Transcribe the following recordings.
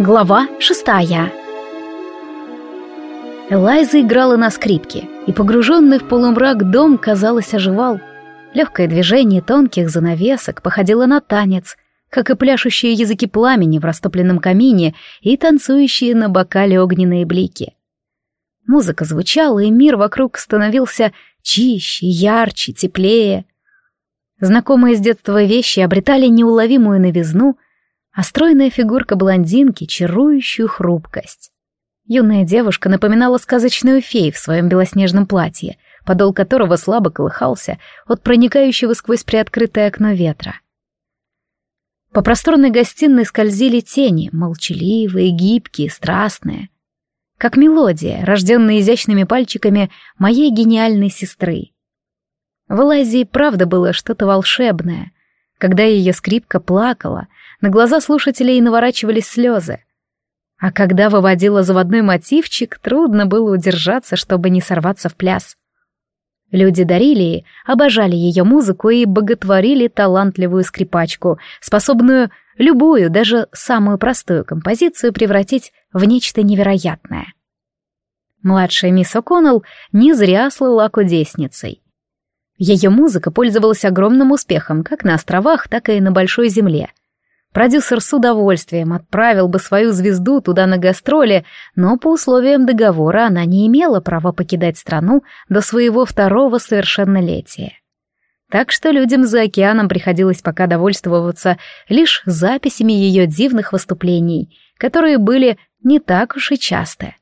Глава шестая Элайза играла на скрипке, и погруженный в полумрак дом, казалось, оживал. Легкое движение тонких занавесок походило на танец, как и пляшущие языки пламени в растопленном камине и танцующие на бокале огненные блики. Музыка звучала, и мир вокруг становился чище, ярче, теплее. Знакомые с детства вещи обретали неуловимую новизну — а стройная фигурка блондинки — чарующую хрупкость. Юная девушка напоминала сказочную фею в своем белоснежном платье, подол которого слабо колыхался от проникающего сквозь приоткрытое окно ветра. По просторной гостиной скользили тени, молчаливые, гибкие, страстные. Как мелодия, рожденная изящными пальчиками моей гениальной сестры. В Элайзии правда было что-то волшебное. Когда ее скрипка плакала — на глаза слушателей наворачивались слезы. А когда выводила заводной мотивчик, трудно было удержаться, чтобы не сорваться в пляс. Люди дарили и обожали ее музыку и боготворили талантливую скрипачку, способную любую, даже самую простую композицию превратить в нечто невероятное. Младшая мисс О'Коннелл не зря слыла кудесницей. Ее музыка пользовалась огромным успехом как на островах, так и на Большой Земле — Продюсер с удовольствием отправил бы свою звезду туда на гастроли, но по условиям договора она не имела права покидать страну до своего второго совершеннолетия. Так что людям за океаном приходилось пока довольствоваться лишь записями ее дивных выступлений, которые были не так уж и часто.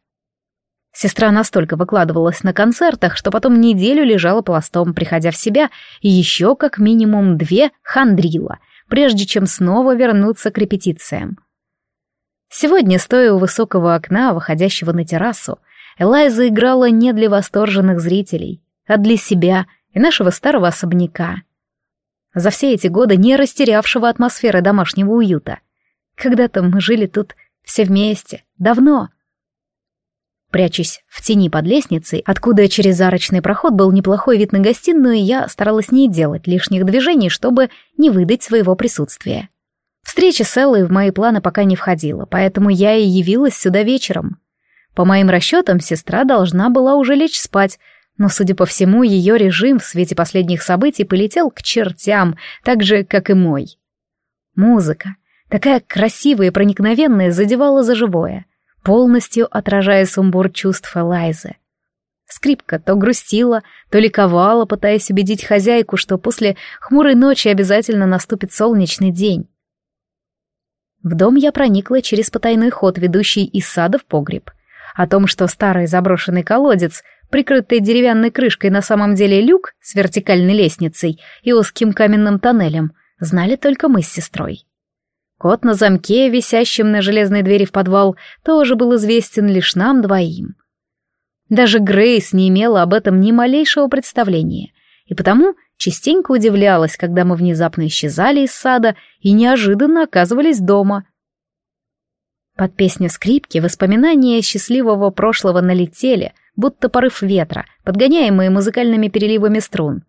Сестра настолько выкладывалась на концертах, что потом неделю лежала пластом, приходя в себя, и еще как минимум две хандрила — прежде чем снова вернуться к репетициям. Сегодня, стоя у высокого окна, выходящего на террасу, Элайза играла не для восторженных зрителей, а для себя и нашего старого особняка. За все эти годы не растерявшего атмосферы домашнего уюта. Когда-то мы жили тут все вместе, давно — Прячась в тени под лестницей, откуда через арочный проход был неплохой вид на гостиную, я старалась не делать лишних движений, чтобы не выдать своего присутствия. Встреча с Эллой в мои планы пока не входила, поэтому я и явилась сюда вечером. По моим расчетам, сестра должна была уже лечь спать, но, судя по всему, ее режим в свете последних событий полетел к чертям, так же, как и мой. Музыка, такая красивая и проникновенная, задевала за живое полностью отражая сумбур чувств Элайзы. Скрипка то грустила, то ликовала, пытаясь убедить хозяйку, что после хмурой ночи обязательно наступит солнечный день. В дом я проникла через потайной ход, ведущий из сада в погреб. О том, что старый заброшенный колодец, прикрытый деревянной крышкой, на самом деле люк с вертикальной лестницей и узким каменным тоннелем, знали только мы с сестрой. Код на замке, висящем на железной двери в подвал, тоже был известен лишь нам двоим. Даже Грейс не имела об этом ни малейшего представления, и потому частенько удивлялась, когда мы внезапно исчезали из сада и неожиданно оказывались дома. Под песню скрипки воспоминания счастливого прошлого налетели, будто порыв ветра, подгоняемые музыкальными переливами струн.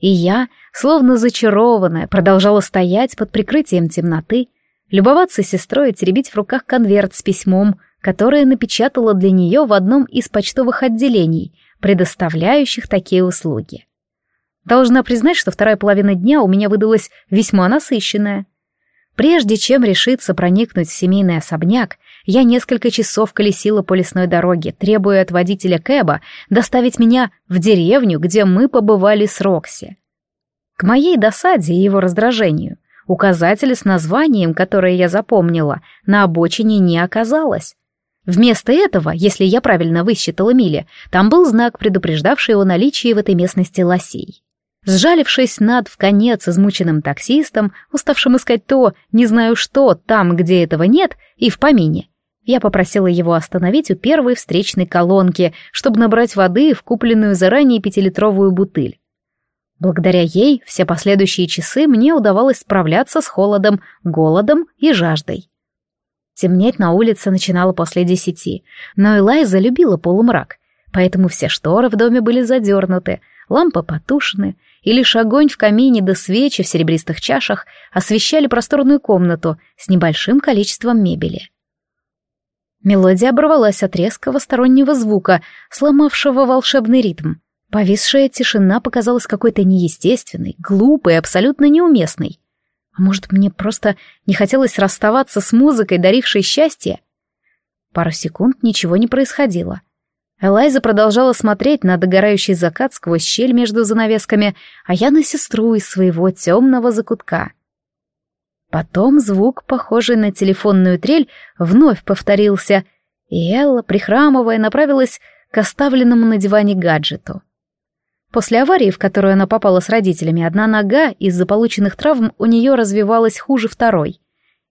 И я, словно зачарованная, продолжала стоять под прикрытием темноты, любоваться сестрой и теребить в руках конверт с письмом, которое напечатала для нее в одном из почтовых отделений, предоставляющих такие услуги. Должна признать, что вторая половина дня у меня выдалась весьма насыщенная. Прежде чем решиться проникнуть в семейный особняк, я несколько часов колесила по лесной дороге, требуя от водителя Кэба доставить меня в деревню, где мы побывали с Рокси. К моей досаде и его раздражению Указателя с названием, которое я запомнила, на обочине не оказалось. Вместо этого, если я правильно высчитала мили, там был знак, предупреждавший о наличии в этой местности лосей. Сжалившись над в конец измученным таксистом, уставшим искать то, не знаю что, там, где этого нет, и в помине, я попросила его остановить у первой встречной колонки, чтобы набрать воды в купленную заранее пятилитровую бутыль. Благодаря ей все последующие часы мне удавалось справляться с холодом, голодом и жаждой. Темнеть на улице начинало после десяти, но Элайза любила полумрак, поэтому все шторы в доме были задернуты, лампы потушены, и лишь огонь в камине да свечи в серебристых чашах освещали просторную комнату с небольшим количеством мебели. Мелодия оборвалась от резкого стороннего звука, сломавшего волшебный ритм. Повисшая тишина показалась какой-то неестественной, глупой, абсолютно неуместной. А может, мне просто не хотелось расставаться с музыкой, дарившей счастье? Пару секунд ничего не происходило. Элайза продолжала смотреть на догорающий закат сквозь щель между занавесками, а я на сестру из своего темного закутка. Потом звук, похожий на телефонную трель, вновь повторился, и Элла, прихрамывая, направилась к оставленному на диване гаджету. После аварии, в которую она попала с родителями, одна нога из-за полученных травм у нее развивалась хуже второй.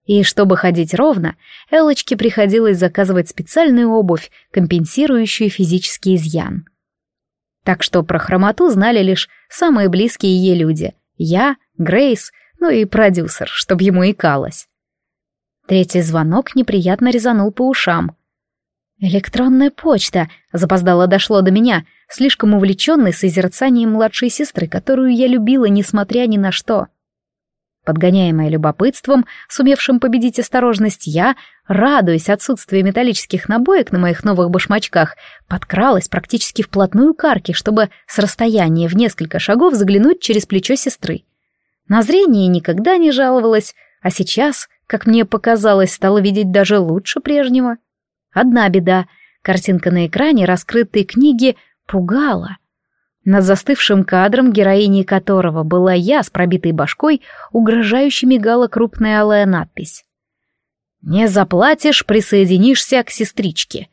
И чтобы ходить ровно, Элочке приходилось заказывать специальную обувь, компенсирующую физический изъян. Так что про хромоту знали лишь самые близкие ей люди. Я, Грейс, ну и продюсер, чтобы ему икалось. Третий звонок неприятно резанул по ушам. «Электронная почта», — запоздало дошло до меня, слишком увлеченной созерцанием младшей сестры, которую я любила, несмотря ни на что. Подгоняемая любопытством, сумевшим победить осторожность, я, радуясь отсутствию металлических набоек на моих новых башмачках, подкралась практически вплотную к арке, чтобы с расстояния в несколько шагов заглянуть через плечо сестры. На зрение никогда не жаловалась, а сейчас, как мне показалось, стала видеть даже лучше прежнего. Одна беда — картинка на экране раскрытой книги пугала. Над застывшим кадром, героиней которого была я с пробитой башкой, угрожающе мигала крупная алая надпись. «Не заплатишь, присоединишься к сестричке».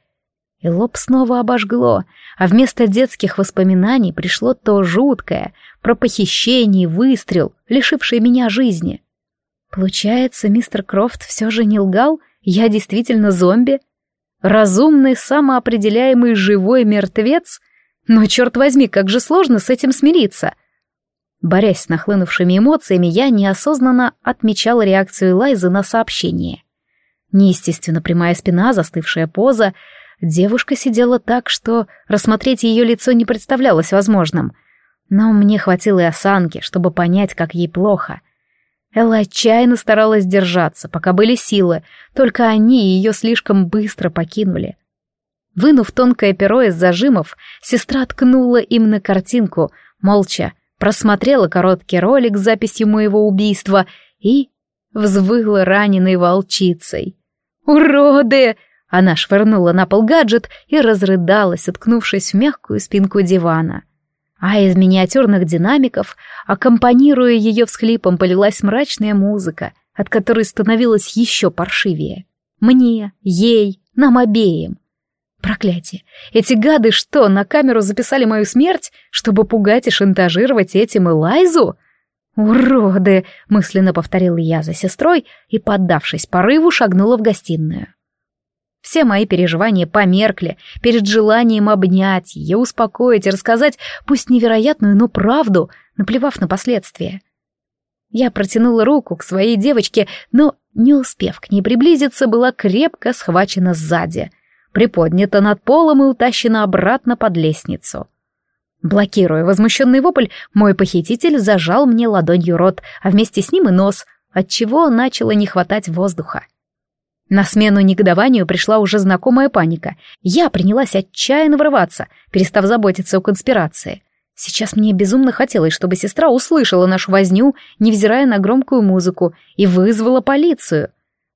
И лоб снова обожгло, а вместо детских воспоминаний пришло то жуткое, про похищение, выстрел, лишивший меня жизни. Получается, мистер Крофт все же не лгал, я действительно зомби? Разумный, самоопределяемый живой мертвец? Но, черт возьми, как же сложно с этим смириться. Борясь с нахлынувшими эмоциями, я неосознанно отмечала реакцию Лайзы на сообщение. Неестественно прямая спина, застывшая поза. Девушка сидела так, что рассмотреть ее лицо не представлялось возможным. Но мне хватило и осанки, чтобы понять, как ей плохо — Элла отчаянно старалась держаться, пока были силы, только они ее слишком быстро покинули. Вынув тонкое перо из зажимов, сестра ткнула им на картинку, молча, просмотрела короткий ролик с записью моего убийства и взвыла раненой волчицей. «Уроды!» Она швырнула на пол гаджет и разрыдалась, уткнувшись в мягкую спинку дивана а из миниатюрных динамиков, аккомпанируя ее всхлипом, полилась мрачная музыка, от которой становилось еще паршивее. Мне, ей, нам обеим. Проклятие! Эти гады что, на камеру записали мою смерть, чтобы пугать и шантажировать этим Элайзу? «Уроды!» — мысленно повторила я за сестрой и, поддавшись порыву, шагнула в гостиную. Все мои переживания померкли перед желанием обнять ее, успокоить и рассказать, пусть невероятную, но правду, наплевав на последствия. Я протянула руку к своей девочке, но, не успев к ней приблизиться, была крепко схвачена сзади, приподнята над полом и утащена обратно под лестницу. Блокируя возмущенный вопль, мой похититель зажал мне ладонью рот, а вместе с ним и нос, отчего начало не хватать воздуха. На смену негодованию пришла уже знакомая паника. Я принялась отчаянно врываться, перестав заботиться о конспирации. Сейчас мне безумно хотелось, чтобы сестра услышала нашу возню, невзирая на громкую музыку, и вызвала полицию.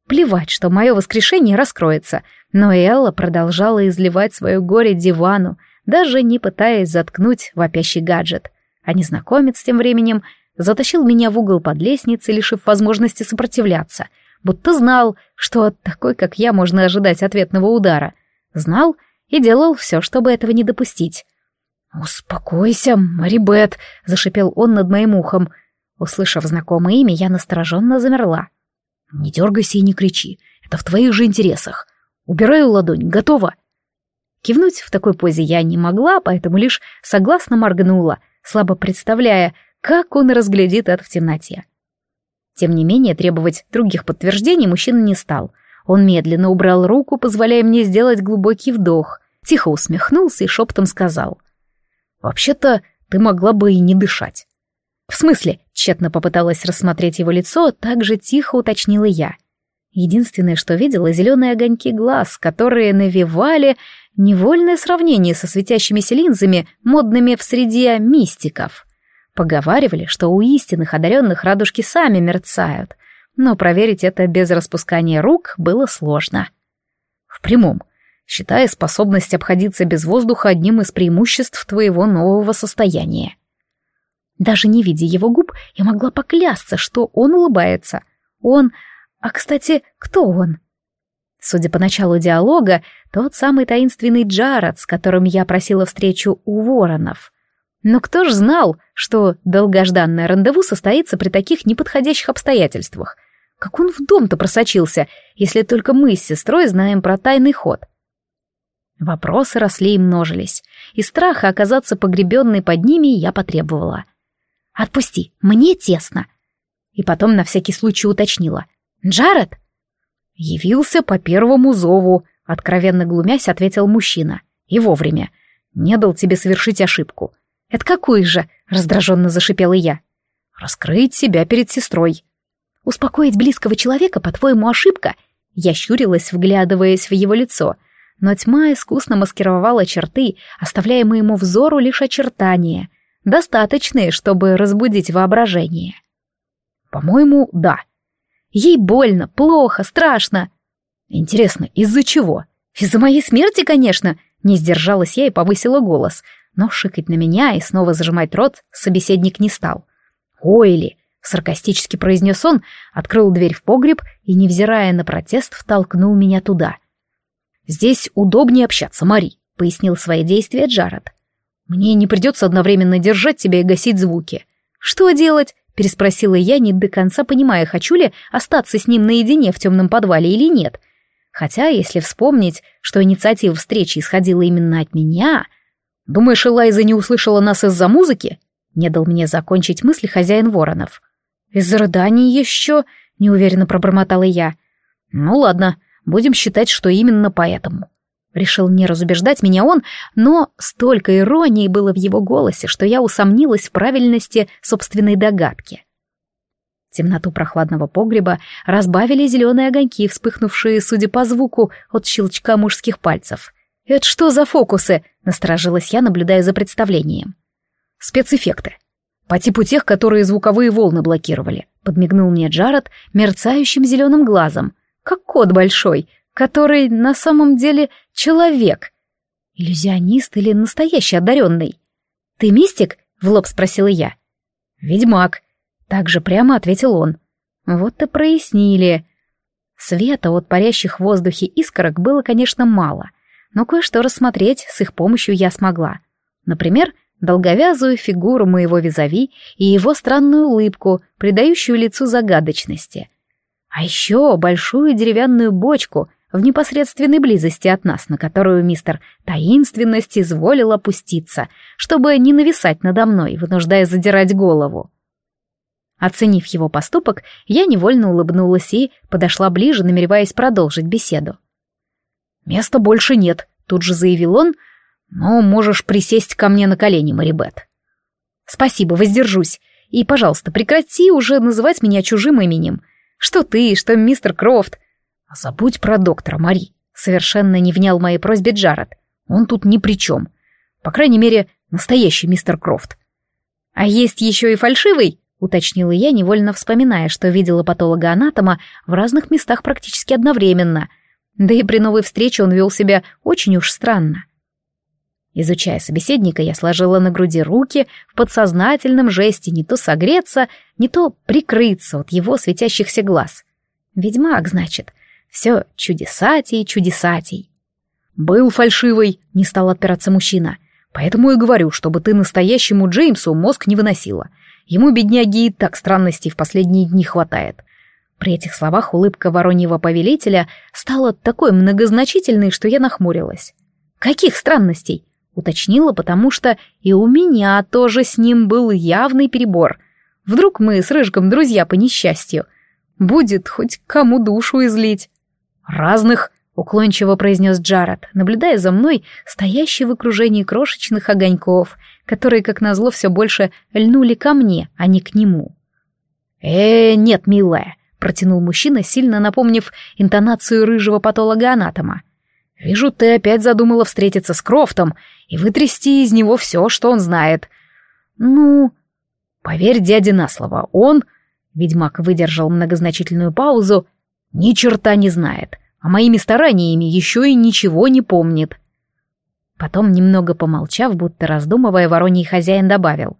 Плевать, что мое воскрешение раскроется, но Элла продолжала изливать свое горе дивану, даже не пытаясь заткнуть вопящий гаджет. А незнакомец тем временем затащил меня в угол под лестницей, лишив возможности сопротивляться — будто знал, что от такой, как я, можно ожидать ответного удара. Знал и делал все, чтобы этого не допустить. «Успокойся, Марибет», — зашипел он над моим ухом. Услышав знакомое имя, я настороженно замерла. «Не дергайся и не кричи. Это в твоих же интересах. Убираю ладонь. Готово?» Кивнуть в такой позе я не могла, поэтому лишь согласно моргнула, слабо представляя, как он разглядит это в темноте. Тем не менее, требовать других подтверждений мужчина не стал. Он медленно убрал руку, позволяя мне сделать глубокий вдох, тихо усмехнулся и шепотом сказал. «Вообще-то ты могла бы и не дышать». «В смысле?» — тщетно попыталась рассмотреть его лицо, так же тихо уточнила я. Единственное, что видела, зеленые огоньки глаз, которые навевали невольное сравнение со светящимися линзами, модными в среде мистиков. Поговаривали, что у истинных одаренных радужки сами мерцают, но проверить это без распускания рук было сложно. В прямом, считая способность обходиться без воздуха одним из преимуществ твоего нового состояния. Даже не видя его губ, я могла поклясться, что он улыбается. Он а, кстати, кто он? Судя по началу диалога, тот самый таинственный Джаред, с которым я просила встречу у воронов. Но кто ж знал, что долгожданное рандеву состоится при таких неподходящих обстоятельствах? Как он в дом-то просочился, если только мы с сестрой знаем про тайный ход? Вопросы росли и множились, и страха оказаться погребенной под ними я потребовала. «Отпусти, мне тесно!» И потом на всякий случай уточнила. «Джаред?» «Явился по первому зову», — откровенно глумясь ответил мужчина. «И вовремя. Не дал тебе совершить ошибку». «Это какую же?» — раздраженно зашипела я. «Раскрыть себя перед сестрой». «Успокоить близкого человека, по-твоему, ошибка?» Я щурилась, вглядываясь в его лицо, но тьма искусно маскировала черты, оставляя моему взору лишь очертания, достаточные, чтобы разбудить воображение. «По-моему, да», Ей больно, плохо, страшно. Интересно, из-за чего? Из-за моей смерти, конечно. Не сдержалась я и повысила голос, но шикать на меня и снова зажимать рот собеседник не стал. «Ойли!» — саркастически произнес он, открыл дверь в погреб и, невзирая на протест, втолкнул меня туда. «Здесь удобнее общаться, Мари», — пояснил свои действия Джаред. «Мне не придется одновременно держать тебя и гасить звуки». «Что делать?» Переспросила я, не до конца понимая, хочу ли остаться с ним наедине в темном подвале или нет. Хотя, если вспомнить, что инициатива встречи исходила именно от меня... Думаешь, Элайза не услышала нас из-за музыки? Не дал мне закончить мысли хозяин Воронов. Из-за рыданий еще... Неуверенно пробормотала я. Ну ладно, будем считать, что именно поэтому. Решил не разубеждать меня он, но столько иронии было в его голосе, что я усомнилась в правильности собственной догадки. Темноту прохладного погреба разбавили зеленые огоньки, вспыхнувшие, судя по звуку, от щелчка мужских пальцев. «Это что за фокусы?» — насторожилась я, наблюдая за представлением. «Спецэффекты. По типу тех, которые звуковые волны блокировали», — подмигнул мне Джаред мерцающим зеленым глазом. «Как кот большой, который на самом деле человек. Иллюзионист или настоящий одаренный? Ты мистик? В лоб спросила я. Ведьмак. Так же прямо ответил он. Вот и прояснили. Света от парящих в воздухе искорок было, конечно, мало, но кое-что рассмотреть с их помощью я смогла. Например, долговязую фигуру моего визави и его странную улыбку, придающую лицу загадочности. А еще большую деревянную бочку — в непосредственной близости от нас, на которую мистер таинственность изволил опуститься, чтобы не нависать надо мной, вынуждая задирать голову. Оценив его поступок, я невольно улыбнулась и подошла ближе, намереваясь продолжить беседу. «Места больше нет», — тут же заявил он, — «но можешь присесть ко мне на колени, Марибет». «Спасибо, воздержусь. И, пожалуйста, прекрати уже называть меня чужим именем. Что ты, что мистер Крофт, «Забудь про доктора, Мари», — совершенно не внял моей просьбе Джаред. «Он тут ни при чем. По крайней мере, настоящий мистер Крофт». «А есть еще и фальшивый?» — уточнила я, невольно вспоминая, что видела патолога-анатома в разных местах практически одновременно. Да и при новой встрече он вел себя очень уж странно. Изучая собеседника, я сложила на груди руки в подсознательном жесте не то согреться, не то прикрыться от его светящихся глаз. Ведьмак, значит, все чудесатей чудесатей. «Был фальшивый», — не стал отпираться мужчина. «Поэтому и говорю, чтобы ты настоящему Джеймсу мозг не выносила. Ему, бедняги, и так странностей в последние дни хватает». При этих словах улыбка вороньего повелителя стала такой многозначительной, что я нахмурилась. «Каких странностей?» — уточнила, потому что и у меня тоже с ним был явный перебор. Вдруг мы с Рыжком друзья по несчастью. Будет хоть кому душу излить. «Разных», — уклончиво произнес Джаред, наблюдая за мной, стоящий в окружении крошечных огоньков, которые, как назло, все больше льнули ко мне, а не к нему. «Э, нет, милая», — протянул мужчина, сильно напомнив интонацию рыжего патолога-анатома. «Вижу, ты опять задумала встретиться с Крофтом и вытрясти из него все, что он знает. Ну, поверь дяде на слово, он...» Ведьмак выдержал многозначительную паузу. «Ни черта не знает, а моими стараниями еще и ничего не помнит». Потом, немного помолчав, будто раздумывая, вороний хозяин добавил.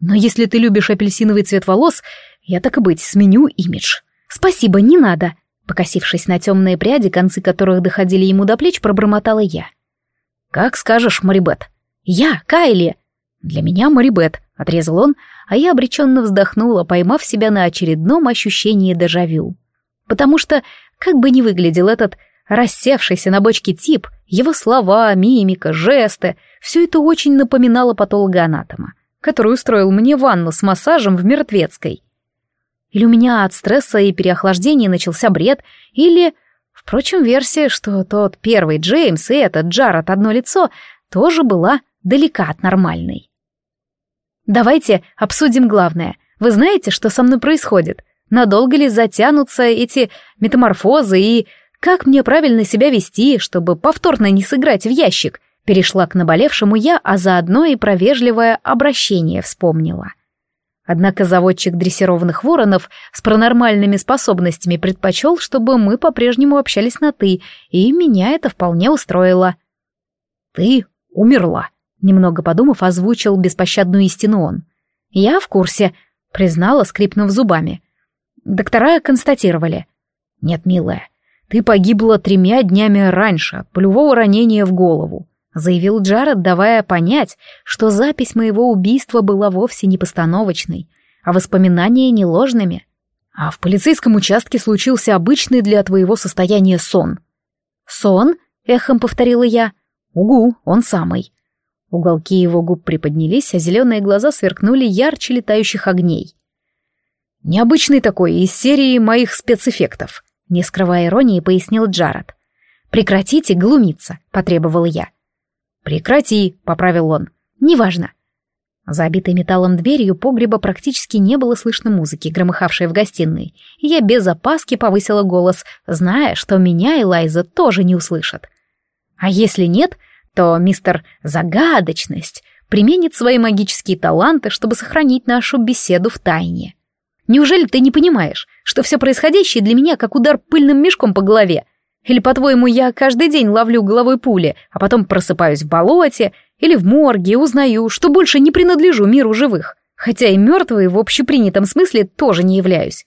«Но если ты любишь апельсиновый цвет волос, я так и быть сменю имидж». «Спасибо, не надо», — покосившись на темные пряди, концы которых доходили ему до плеч, пробормотала я. «Как скажешь, Марибет». «Я, Кайли!» «Для меня Марибет», — отрезал он, а я обреченно вздохнула, поймав себя на очередном ощущении дежавю. Потому что, как бы ни выглядел этот рассевшийся на бочке тип, его слова, мимика, жесты — все это очень напоминало патологоанатома, который устроил мне ванну с массажем в мертвецкой. Или у меня от стресса и переохлаждения начался бред, или... Впрочем, версия, что тот первый Джеймс и этот Джаред одно лицо, тоже была далека от нормальной. «Давайте обсудим главное. Вы знаете, что со мной происходит? Надолго ли затянутся эти метаморфозы и как мне правильно себя вести, чтобы повторно не сыграть в ящик? Перешла к наболевшему я, а заодно и про вежливое обращение вспомнила. Однако заводчик дрессированных воронов с паранормальными способностями предпочел, чтобы мы по-прежнему общались на «ты», и меня это вполне устроило. «Ты умерла», — немного подумав, озвучил беспощадную истину он. «Я в курсе», — признала, скрипнув зубами. Доктора констатировали. «Нет, милая, ты погибла тремя днями раньше от пулевого ранения в голову», заявил Джаред, давая понять, что запись моего убийства была вовсе не постановочной, а воспоминания не ложными. А в полицейском участке случился обычный для твоего состояния сон. «Сон?» — эхом повторила я. «Угу, он самый». Уголки его губ приподнялись, а зеленые глаза сверкнули ярче летающих огней. «Необычный такой, из серии моих спецэффектов. Не скрывая иронии, пояснил Джаред. «Прекратите глумиться», — потребовал я. «Прекрати», — поправил он. «Неважно». За обитой металлом дверью погреба практически не было слышно музыки, громыхавшей в гостиной, и я без опаски повысила голос, зная, что меня и Лайза тоже не услышат. А если нет, то мистер Загадочность применит свои магические таланты, чтобы сохранить нашу беседу в тайне. Неужели ты не понимаешь, что все происходящее для меня как удар пыльным мешком по голове? Или, по-твоему, я каждый день ловлю головой пули, а потом просыпаюсь в болоте или в морге и узнаю, что больше не принадлежу миру живых, хотя и мертвый в общепринятом смысле тоже не являюсь.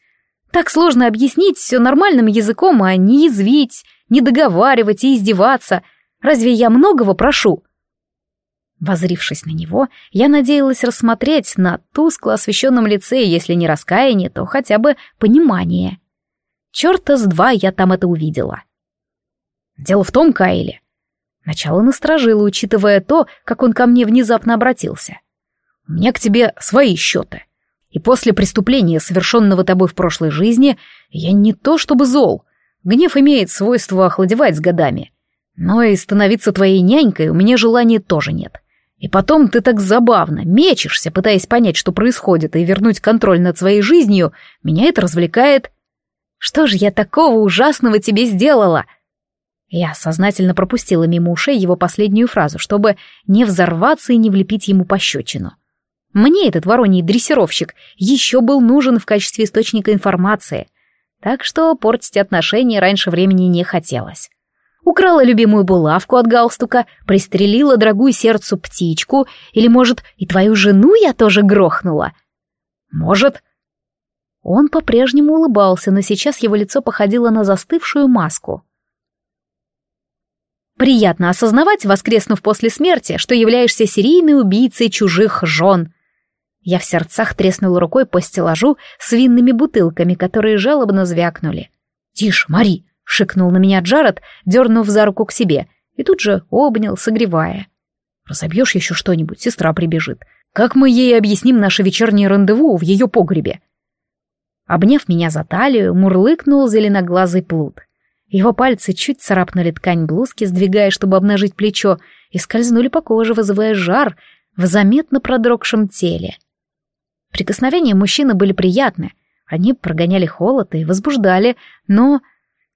Так сложно объяснить все нормальным языком, а не язвить, не договаривать и издеваться. Разве я многого прошу?» Возрившись на него, я надеялась рассмотреть на тускло освещенном лице, если не раскаяние, то хотя бы понимание. Чёрта с два я там это увидела. Дело в том, Кайли. Начало насторожило, учитывая то, как он ко мне внезапно обратился. У меня к тебе свои счеты. И после преступления, совершенного тобой в прошлой жизни, я не то чтобы зол. Гнев имеет свойство охладевать с годами. Но и становиться твоей нянькой у меня желания тоже нет. И потом ты так забавно мечешься, пытаясь понять, что происходит, и вернуть контроль над своей жизнью. Меня это развлекает. Что же я такого ужасного тебе сделала? Я сознательно пропустила мимо ушей его последнюю фразу, чтобы не взорваться и не влепить ему пощечину. Мне этот вороний дрессировщик еще был нужен в качестве источника информации, так что портить отношения раньше времени не хотелось украла любимую булавку от галстука, пристрелила дорогую сердцу птичку, или, может, и твою жену я тоже грохнула? Может. Он по-прежнему улыбался, но сейчас его лицо походило на застывшую маску. Приятно осознавать, воскреснув после смерти, что являешься серийной убийцей чужих жен. Я в сердцах треснула рукой по стеллажу с винными бутылками, которые жалобно звякнули. «Тише, Мари, шикнул на меня Джаред, дернув за руку к себе, и тут же обнял, согревая. «Разобьешь еще что-нибудь, сестра прибежит. Как мы ей объясним наше вечернее рандеву в ее погребе?» Обняв меня за талию, мурлыкнул зеленоглазый плут. Его пальцы чуть царапнули ткань блузки, сдвигая, чтобы обнажить плечо, и скользнули по коже, вызывая жар в заметно продрогшем теле. Прикосновения мужчины были приятны, Они прогоняли холод и возбуждали, но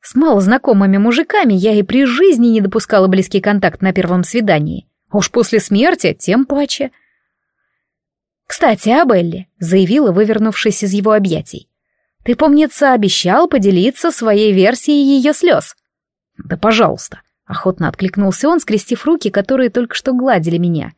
с малознакомыми мужиками я и при жизни не допускала близкий контакт на первом свидании. А уж после смерти тем паче. «Кстати, о Белли», — заявила, вывернувшись из его объятий. «Ты, помнится, обещал поделиться своей версией ее слез». «Да пожалуйста», — охотно откликнулся он, скрестив руки, которые только что гладили меня.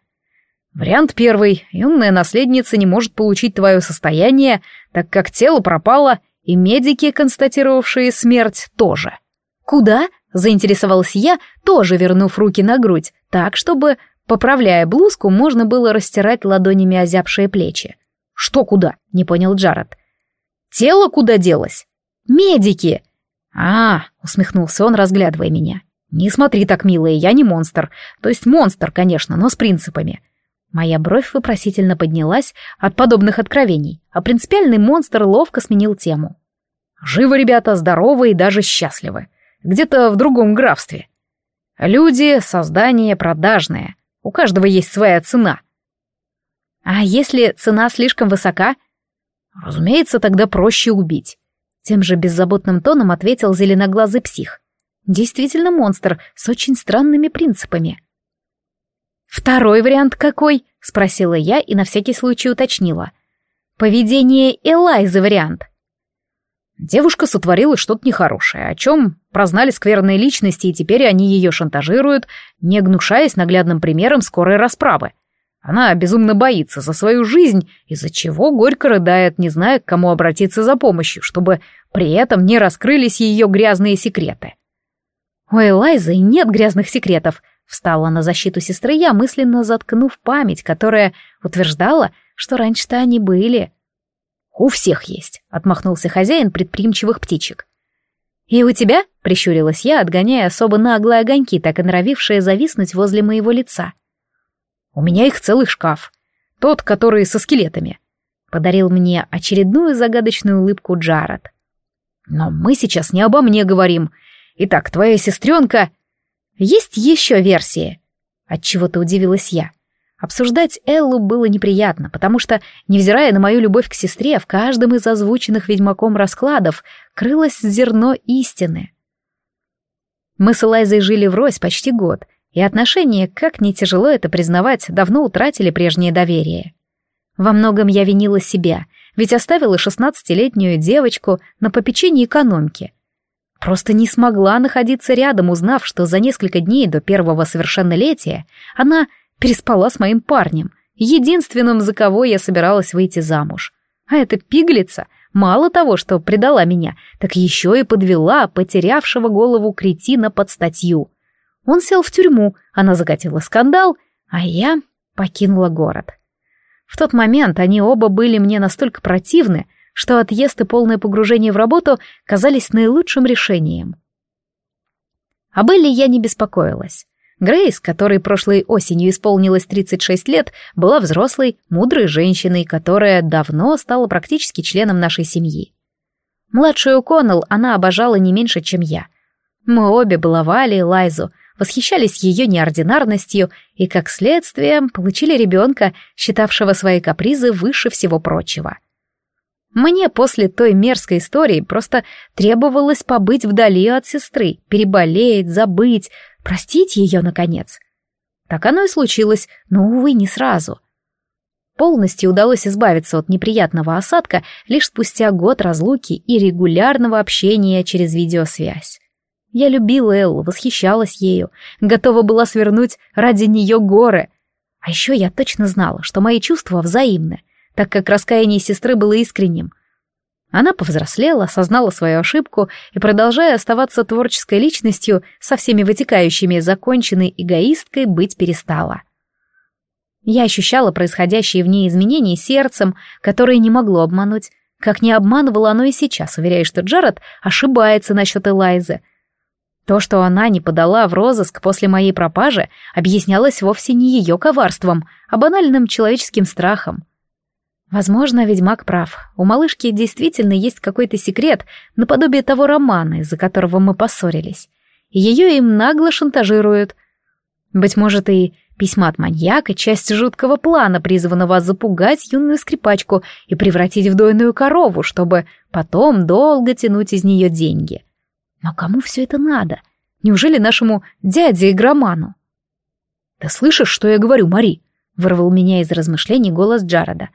«Вариант первый. Юная наследница не может получить твое состояние, так как тело пропало, и медики, констатировавшие смерть, тоже». «Куда?» — заинтересовалась я, тоже вернув руки на грудь, так, чтобы, поправляя блузку, можно было растирать ладонями озябшие плечи. «Что куда?» — не понял Джаред. «Тело куда делось?» «Медики!» «А, — усмехнулся он, разглядывая меня. «Не смотри так, милая, я не монстр. То есть монстр, конечно, но с принципами». Моя бровь вопросительно поднялась от подобных откровений, а принципиальный монстр ловко сменил тему. «Живы ребята, здоровы и даже счастливы. Где-то в другом графстве. Люди — создания продажные. У каждого есть своя цена». «А если цена слишком высока?» «Разумеется, тогда проще убить». Тем же беззаботным тоном ответил зеленоглазый псих. Действительно монстр с очень странными принципами. «Второй вариант какой?» — спросила я и на всякий случай уточнила. «Поведение Элайзы вариант». Девушка сотворила что-то нехорошее, о чем прознали скверные личности, и теперь они ее шантажируют, не гнушаясь наглядным примером скорой расправы. Она безумно боится за свою жизнь, из-за чего горько рыдает, не зная, к кому обратиться за помощью, чтобы при этом не раскрылись ее грязные секреты. У Элайзы нет грязных секретов, встала на защиту сестры я, мысленно заткнув память, которая утверждала, что раньше-то они были. «У всех есть», — отмахнулся хозяин предприимчивых птичек. «И у тебя?» — прищурилась я, отгоняя особо наглые огоньки, так и норовившие зависнуть возле моего лица. «У меня их целый шкаф. Тот, который со скелетами», — подарил мне очередную загадочную улыбку Джаред. «Но мы сейчас не обо мне говорим. Итак, твоя сестренка...» «Есть еще версии?» Отчего-то удивилась я. Обсуждать Эллу было неприятно, потому что, невзирая на мою любовь к сестре, в каждом из озвученных ведьмаком раскладов крылось зерно истины. Мы с Элайзой жили врозь почти год, и отношения, как не тяжело это признавать, давно утратили прежнее доверие. Во многом я винила себя, ведь оставила шестнадцатилетнюю девочку на попечении экономки, Просто не смогла находиться рядом, узнав, что за несколько дней до первого совершеннолетия она переспала с моим парнем, единственным, за кого я собиралась выйти замуж. А эта пиглица мало того, что предала меня, так еще и подвела потерявшего голову кретина под статью. Он сел в тюрьму, она закатила скандал, а я покинула город. В тот момент они оба были мне настолько противны, что отъезд и полное погружение в работу казались наилучшим решением. Об Элли я не беспокоилась. Грейс, которой прошлой осенью исполнилось 36 лет, была взрослой, мудрой женщиной, которая давно стала практически членом нашей семьи. Младшую Коннелл она обожала не меньше, чем я. Мы обе баловали Лайзу, восхищались ее неординарностью и, как следствие, получили ребенка, считавшего свои капризы выше всего прочего. Мне после той мерзкой истории просто требовалось побыть вдали от сестры, переболеть, забыть, простить ее, наконец. Так оно и случилось, но, увы, не сразу. Полностью удалось избавиться от неприятного осадка лишь спустя год разлуки и регулярного общения через видеосвязь. Я любила Эллу, восхищалась ею, готова была свернуть ради нее горы. А еще я точно знала, что мои чувства взаимны — так как раскаяние сестры было искренним. Она повзрослела, осознала свою ошибку и, продолжая оставаться творческой личностью, со всеми вытекающими законченной эгоисткой быть перестала. Я ощущала происходящие в ней изменения сердцем, которое не могло обмануть, как не обманывало оно и сейчас, уверяя, что Джаред ошибается насчет Элайзы. То, что она не подала в розыск после моей пропажи, объяснялось вовсе не ее коварством, а банальным человеческим страхом. Возможно, ведьмак прав. У малышки действительно есть какой-то секрет, наподобие того романа, из-за которого мы поссорились. Ее им нагло шантажируют. Быть может, и письма от маньяка — часть жуткого плана, призванного запугать юную скрипачку и превратить в дойную корову, чтобы потом долго тянуть из нее деньги. Но кому все это надо? Неужели нашему дяде-игроману? «Ты слышишь, что я говорю, Мари?» — вырвал меня из размышлений голос Джареда.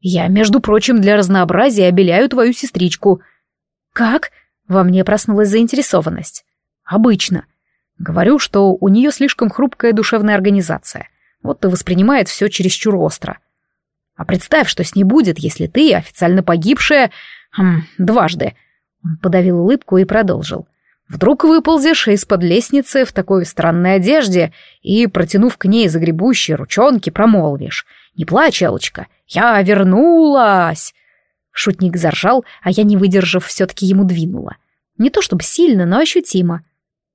«Я, между прочим, для разнообразия обеляю твою сестричку». «Как?» — во мне проснулась заинтересованность. «Обычно. Говорю, что у нее слишком хрупкая душевная организация. Вот и воспринимает все чересчур остро. А представь, что с ней будет, если ты, официально погибшая, хм, дважды». Он подавил улыбку и продолжил. Вдруг выползешь из-под лестницы в такой странной одежде и, протянув к ней загребущие ручонки, промолвишь. «Не плачь, Элочка, я вернулась!» Шутник заржал, а я, не выдержав, все-таки ему двинула. Не то чтобы сильно, но ощутимо.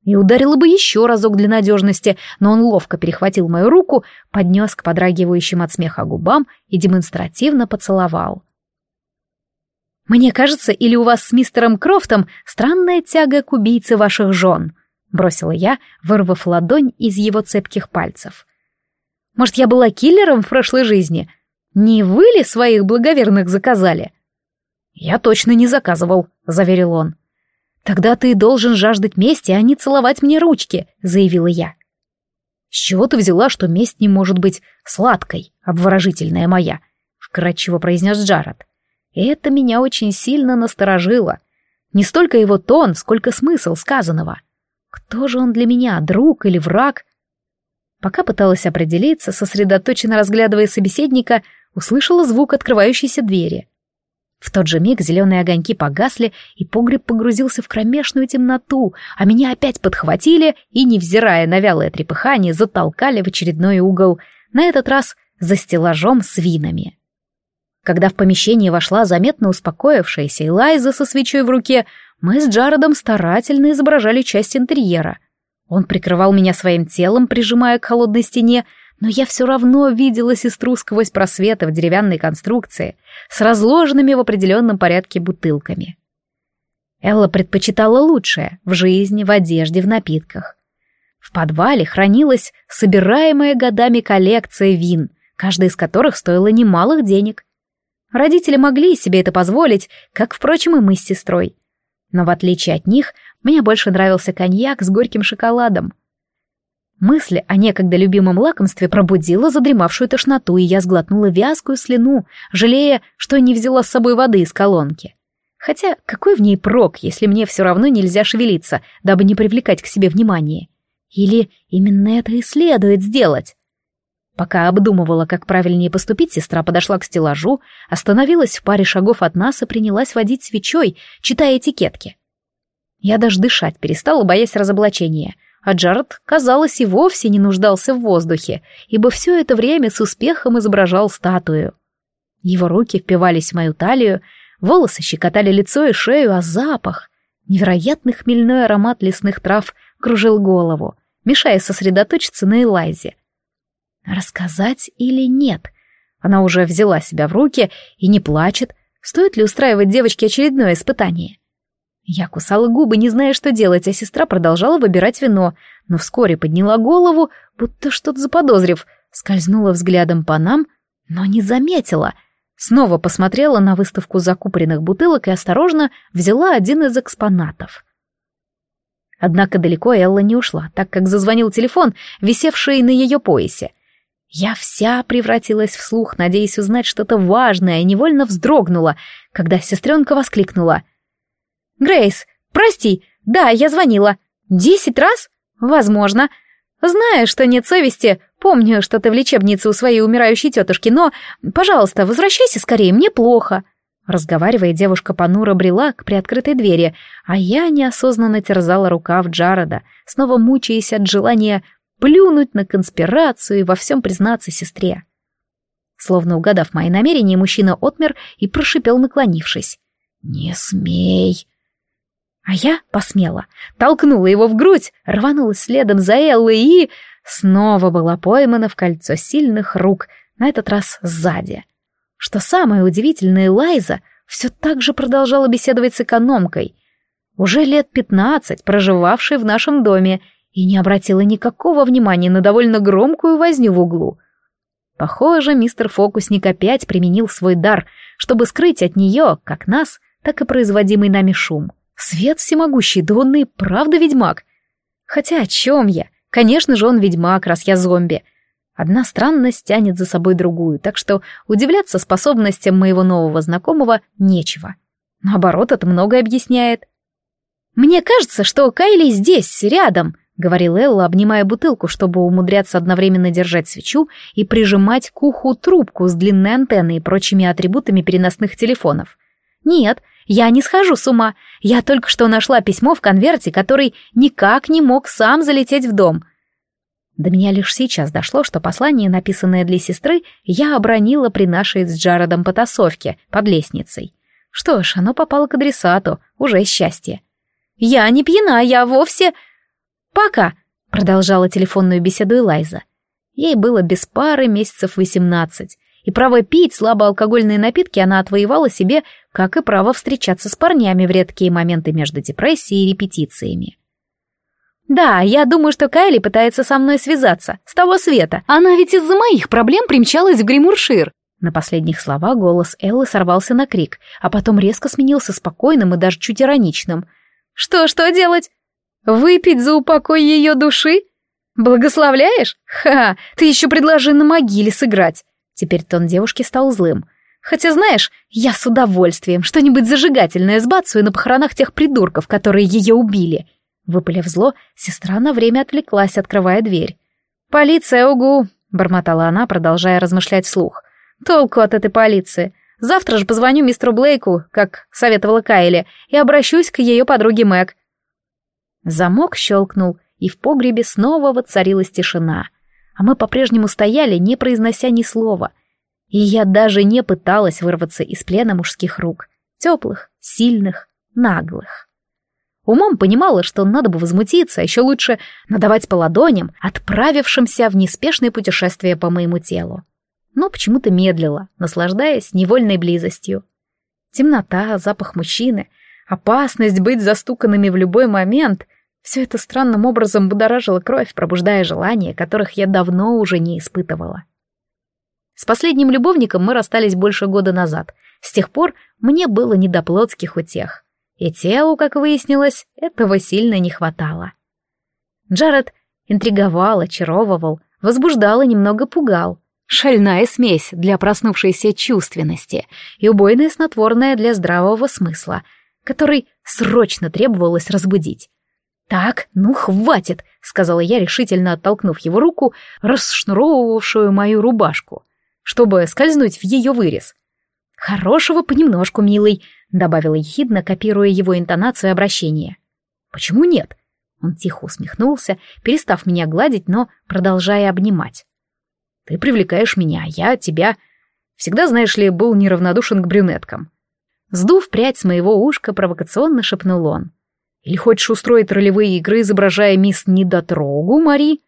И ударила бы еще разок для надежности, но он ловко перехватил мою руку, поднес к подрагивающим от смеха губам и демонстративно поцеловал. «Мне кажется, или у вас с мистером Крофтом странная тяга к убийце ваших жен?» — бросила я, вырвав ладонь из его цепких пальцев. «Может, я была киллером в прошлой жизни? Не вы ли своих благоверных заказали?» «Я точно не заказывал», — заверил он. «Тогда ты должен жаждать мести, а не целовать мне ручки», — заявила я. «С чего ты взяла, что месть не может быть сладкой, обворожительная моя?» — вкратчиво произнес Джаред. Это меня очень сильно насторожило. Не столько его тон, сколько смысл сказанного. Кто же он для меня, друг или враг? Пока пыталась определиться, сосредоточенно разглядывая собеседника, услышала звук открывающейся двери. В тот же миг зеленые огоньки погасли, и погреб погрузился в кромешную темноту, а меня опять подхватили и, невзирая на вялое трепыхание, затолкали в очередной угол, на этот раз за стеллажом с винами. Когда в помещение вошла заметно успокоившаяся Элайза со свечой в руке, мы с Джаредом старательно изображали часть интерьера. Он прикрывал меня своим телом, прижимая к холодной стене, но я все равно видела сестру сквозь просветы в деревянной конструкции с разложенными в определенном порядке бутылками. Элла предпочитала лучшее в жизни, в одежде, в напитках. В подвале хранилась собираемая годами коллекция вин, каждая из которых стоила немалых денег. Родители могли себе это позволить, как, впрочем, и мы с сестрой. Но в отличие от них, мне больше нравился коньяк с горьким шоколадом. Мысль о некогда любимом лакомстве пробудила задремавшую тошноту, и я сглотнула вязкую слюну, жалея, что не взяла с собой воды из колонки. Хотя какой в ней прок, если мне все равно нельзя шевелиться, дабы не привлекать к себе внимание? Или именно это и следует сделать? Пока обдумывала, как правильнее поступить, сестра подошла к стеллажу, остановилась в паре шагов от нас и принялась водить свечой, читая этикетки. Я даже дышать перестала, боясь разоблачения, а Джаред, казалось, и вовсе не нуждался в воздухе, ибо все это время с успехом изображал статую. Его руки впивались в мою талию, волосы щекотали лицо и шею, а запах, невероятный хмельной аромат лесных трав, кружил голову, мешая сосредоточиться на Элайзе. Рассказать или нет? Она уже взяла себя в руки и не плачет. Стоит ли устраивать девочке очередное испытание? Я кусала губы, не зная, что делать, а сестра продолжала выбирать вино, но вскоре подняла голову, будто что-то заподозрив, скользнула взглядом по нам, но не заметила. Снова посмотрела на выставку закупоренных бутылок и осторожно взяла один из экспонатов. Однако далеко Элла не ушла, так как зазвонил телефон, висевший на ее поясе. Я вся превратилась в слух, надеясь узнать что-то важное, и невольно вздрогнула, когда сестренка воскликнула. «Грейс, прости, да, я звонила. Десять раз? Возможно. Знаю, что нет совести, помню, что ты в лечебнице у своей умирающей тетушки, но, пожалуйста, возвращайся скорее, мне плохо». Разговаривая, девушка понуро брела к приоткрытой двери, а я неосознанно терзала рукав Джареда, снова мучаясь от желания плюнуть на конспирацию и во всем признаться сестре. Словно угадав мои намерения, мужчина отмер и прошипел, наклонившись. «Не смей!» А я посмела, толкнула его в грудь, рванулась следом за Эллой и... Снова была поймана в кольцо сильных рук, на этот раз сзади. Что самое удивительное, Лайза все так же продолжала беседовать с экономкой, уже лет пятнадцать проживавшей в нашем доме и не обратила никакого внимания на довольно громкую возню в углу. Похоже, мистер Фокусник опять применил свой дар, чтобы скрыть от нее, как нас, так и производимый нами шум. Свет всемогущий, да он и правда ведьмак. Хотя о чем я? Конечно же, он ведьмак, раз я зомби. Одна странность тянет за собой другую, так что удивляться способностям моего нового знакомого нечего. Наоборот, это многое объясняет. «Мне кажется, что Кайли здесь, рядом», — говорил Элла, обнимая бутылку, чтобы умудряться одновременно держать свечу и прижимать к уху трубку с длинной антенной и прочими атрибутами переносных телефонов. «Нет, я не схожу с ума. Я только что нашла письмо в конверте, который никак не мог сам залететь в дом. До меня лишь сейчас дошло, что послание, написанное для сестры, я обронила при нашей с Джародом потасовке под лестницей. Что ж, оно попало к адресату, уже счастье. «Я не пьяна, я вовсе...» «Пока», — продолжала телефонную беседу Элайза. Ей было без пары месяцев восемнадцать, и право пить слабоалкогольные напитки она отвоевала себе, как и право встречаться с парнями в редкие моменты между депрессией и репетициями. «Да, я думаю, что Кайли пытается со мной связаться, с того света. Она ведь из-за моих проблем примчалась в Гримуршир». На последних словах голос Эллы сорвался на крик, а потом резко сменился спокойным и даже чуть ироничным. «Что, что делать? Выпить за упокой ее души? Благословляешь? Ха, ты еще предложи на могиле сыграть. Теперь тон девушки стал злым. Хотя, знаешь, я с удовольствием что-нибудь зажигательное сбацаю на похоронах тех придурков, которые ее убили. Выпалив зло, сестра на время отвлеклась, открывая дверь. «Полиция, угу!» — бормотала она, продолжая размышлять вслух. «Толку от этой полиции. Завтра же позвоню мистеру Блейку, как советовала Кайли, и обращусь к ее подруге Мэг». Замок щелкнул, и в погребе снова воцарилась тишина — а мы по-прежнему стояли, не произнося ни слова. И я даже не пыталась вырваться из плена мужских рук. Теплых, сильных, наглых. Умом понимала, что надо бы возмутиться, а еще лучше надавать по ладоням, отправившимся в неспешное путешествие по моему телу. Но почему-то медлила, наслаждаясь невольной близостью. Темнота, запах мужчины, опасность быть застуканными в любой момент — все это странным образом будоражило кровь, пробуждая желания, которых я давно уже не испытывала. С последним любовником мы расстались больше года назад. С тех пор мне было не до плотских утех. И телу, как выяснилось, этого сильно не хватало. Джаред интриговал, очаровывал, возбуждал и немного пугал. Шальная смесь для проснувшейся чувственности и убойное снотворное для здравого смысла, который срочно требовалось разбудить. «Так, ну хватит», — сказала я, решительно оттолкнув его руку, расшнуровывавшую мою рубашку, чтобы скользнуть в ее вырез. «Хорошего понемножку, милый», — добавила ехидно, копируя его интонацию и обращение. «Почему нет?» Он тихо усмехнулся, перестав меня гладить, но продолжая обнимать. «Ты привлекаешь меня, я тебя...» Всегда, знаешь ли, был неравнодушен к брюнеткам. Сдув прядь с моего ушка, провокационно шепнул он. Или хочешь устроить ролевые игры, изображая мисс Недотрогу, Мари?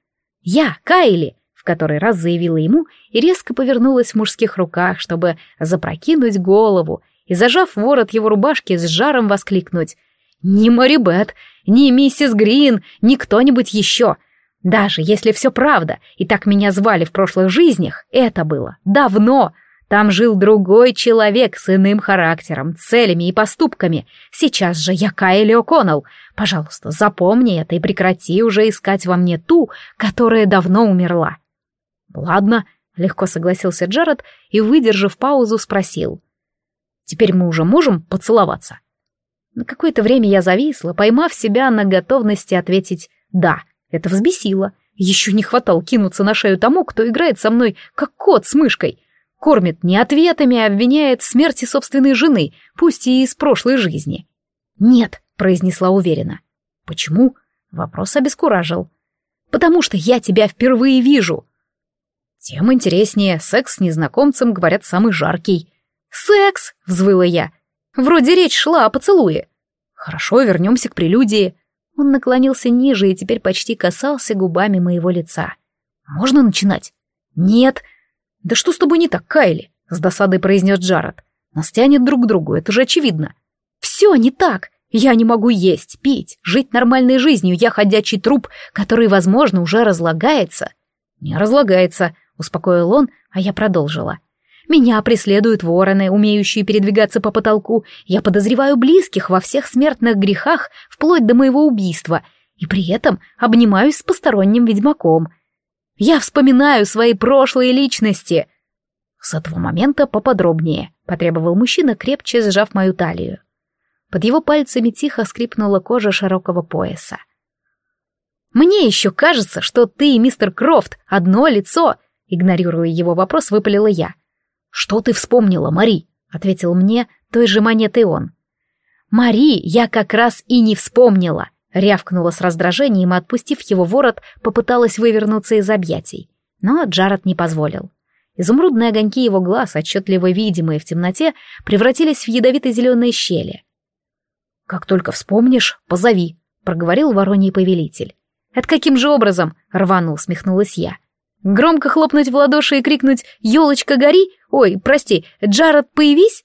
Я, Кайли, в который раз заявила ему и резко повернулась в мужских руках, чтобы запрокинуть голову и, зажав ворот его рубашки, с жаром воскликнуть. «Ни Мари Бет, ни миссис Грин, ни кто-нибудь еще!» Даже если все правда, и так меня звали в прошлых жизнях, это было давно, там жил другой человек с иным характером, целями и поступками. Сейчас же я Кайли О'Коннелл. Пожалуйста, запомни это и прекрати уже искать во мне ту, которая давно умерла. Ладно, легко согласился Джаред и, выдержав паузу, спросил. Теперь мы уже можем поцеловаться? На какое-то время я зависла, поймав себя на готовности ответить «да». Это взбесило. Еще не хватало кинуться на шею тому, кто играет со мной, как кот с мышкой — Кормит не ответами, а обвиняет в смерти собственной жены, пусть и из прошлой жизни. «Нет», — произнесла уверенно. «Почему?» — вопрос обескуражил. «Потому что я тебя впервые вижу». Тем интереснее, секс с незнакомцем, говорят, самый жаркий. «Секс!» — взвыла я. «Вроде речь шла о поцелуе». «Хорошо, вернемся к прелюдии». Он наклонился ниже и теперь почти касался губами моего лица. «Можно начинать?» «Нет», «Да что с тобой не так, Кайли?» — с досадой произнес Джаред. «Нас тянет друг к другу, это же очевидно». «Все не так!» — Я не могу есть, пить, жить нормальной жизнью. Я ходячий труп, который, возможно, уже разлагается. Не разлагается, успокоил он, а я продолжила. Меня преследуют вороны, умеющие передвигаться по потолку. Я подозреваю близких во всех смертных грехах, вплоть до моего убийства, и при этом обнимаюсь с посторонним ведьмаком. Я вспоминаю свои прошлые личности. С этого момента поподробнее, потребовал мужчина, крепче сжав мою талию. Под его пальцами тихо скрипнула кожа широкого пояса. «Мне еще кажется, что ты и мистер Крофт одно лицо», игнорируя его вопрос, выпалила я. «Что ты вспомнила, Мари?» — ответил мне той же монетой он. «Мари я как раз и не вспомнила», — рявкнула с раздражением и, отпустив его ворот, попыталась вывернуться из объятий. Но Джаред не позволил. Изумрудные огоньки его глаз, отчетливо видимые в темноте, превратились в ядовито-зеленые щели. «Как только вспомнишь, позови», — проговорил вороний повелитель. «Это каким же образом?» — рвано усмехнулась я. «Громко хлопнуть в ладоши и крикнуть «Елочка, гори!» Ой, прости, Джаред, появись!»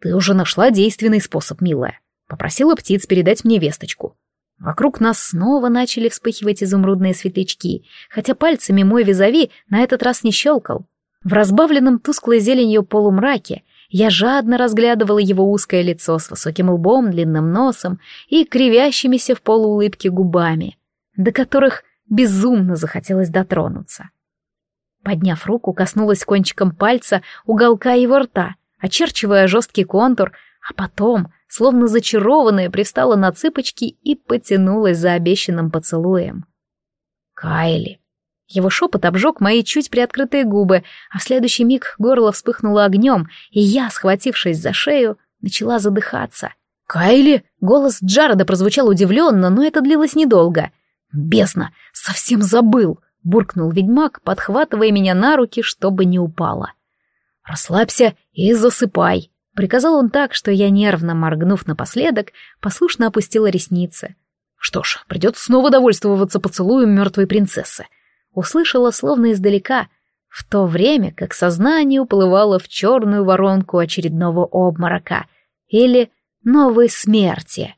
«Ты уже нашла действенный способ, милая. Попросила птиц передать мне весточку. Вокруг нас снова начали вспыхивать изумрудные светлячки, хотя пальцами мой визави на этот раз не щелкал. В разбавленном тусклой зеленью полумраке я жадно разглядывала его узкое лицо с высоким лбом, длинным носом и кривящимися в полуулыбке губами, до которых безумно захотелось дотронуться. Подняв руку, коснулась кончиком пальца уголка его рта, очерчивая жесткий контур, а потом, словно зачарованная, пристала на цыпочки и потянулась за обещанным поцелуем. «Кайли!» Его шепот обжег мои чуть приоткрытые губы, а в следующий миг горло вспыхнуло огнем, и я, схватившись за шею, начала задыхаться. «Кайли!» — голос Джареда прозвучал удивленно, но это длилось недолго. «Бесно! Совсем забыл!» — буркнул ведьмак, подхватывая меня на руки, чтобы не упала. «Расслабься и засыпай!» — приказал он так, что я, нервно моргнув напоследок, послушно опустила ресницы. «Что ж, придется снова довольствоваться поцелуем мертвой принцессы услышала словно издалека, в то время как сознание уплывало в черную воронку очередного обморока или новой смерти.